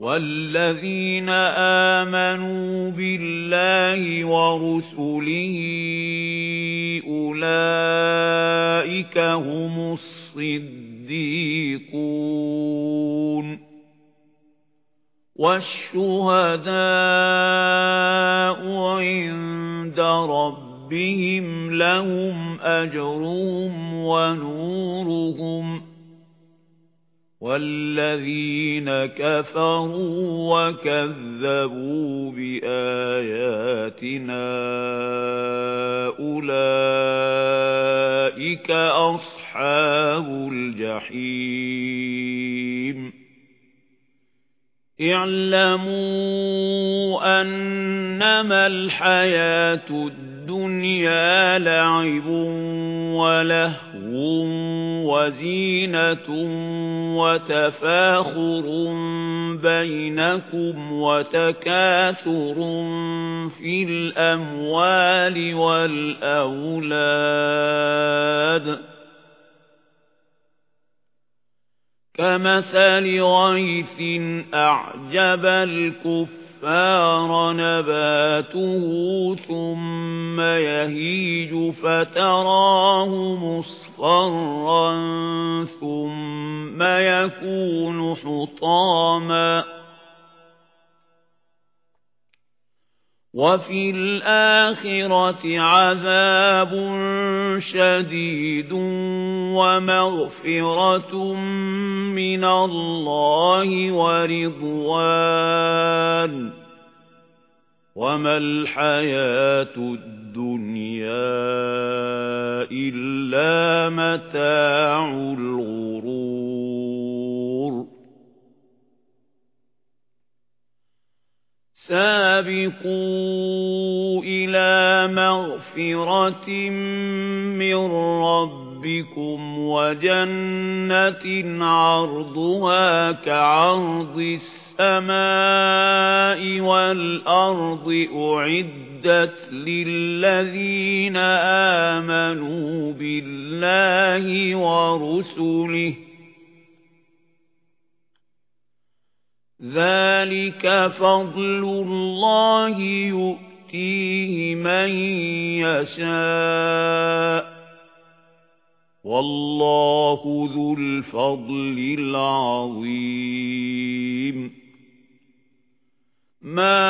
وَالَّذِينَ آمَنُوا بِاللَّهِ وَرُسُلِهِ أُولَئِكَ هُمُ الصِّدِّيقُونَ وَالشُّهَدَاءُ عِندَ رَبِّهِمْ لَهُمْ أَجْرُهُمْ وَنُورُهُمْ وَالَّذِينَ كَفَرُوا وَكَذَّبُوا بِآيَاتِنَا أُولَئِكَ أَصْحَابُ الْجَحِيمِ اعْلَمُوا أَنَّمَا الْحَيَاةُ الدُّنْيَا لَعِبٌ وَلَهْوٌ وَزِينَةٌ وَتَفَاخُرٌ بَيْنَكُمْ وَتَكَاثُرٌ فِي الْأَمْوَالِ وَالْأَوْلَادِ. كَمَثَلِ غَيْثٍ أَعْجَبَ الْكُفَّارَ نَبَاتُهُ ثُمَّ يَهِيجُ فَتَرَاهُ مُصْفَرًّا ثُمَّ يَكُونُ حُطَامًا وَفِي الْآخِرَةِ عَذَابٌ شَدِيدٌ وَمَغْفِرَةٌ مِنَ اللَّهِ وَرِضْوَانٌ وَمَا الْحَيَاةُ الدُّنْيَا إِلَّا مَتَاعُ الْغُرُورِ سَابِقُوا إِلَى مَغْفِرَةٍ مِنْ رَبِّكُمْ وَجَنَّةٍ عَرْضُهَا كَعَرْضِ السَّمَاءِ وَالْأَرْضِ أُعِدَّتْ لِلَّذِينَ آمَنُوا بِاللَّهِ وَرُسُلِهِ ذَلِكَ فَضْلُ اللَّهِ يُؤْتِيهِ مَن يَشَاءُ وَاللَّهُ ذُو الْفَضْلِ الْعَظِيمِ مَا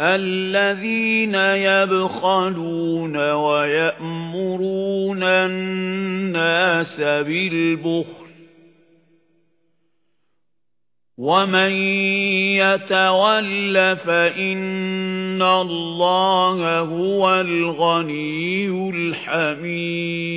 الَّذِينَ يَبْخَلُونَ وَيَأْمُرُونَ النَّاسَ بِالْبُخْلِ وَمَن يَتَوَلَّ فَإِنَّ اللَّهَ هُوَ الْغَنِيُّ الْحَمِيدُ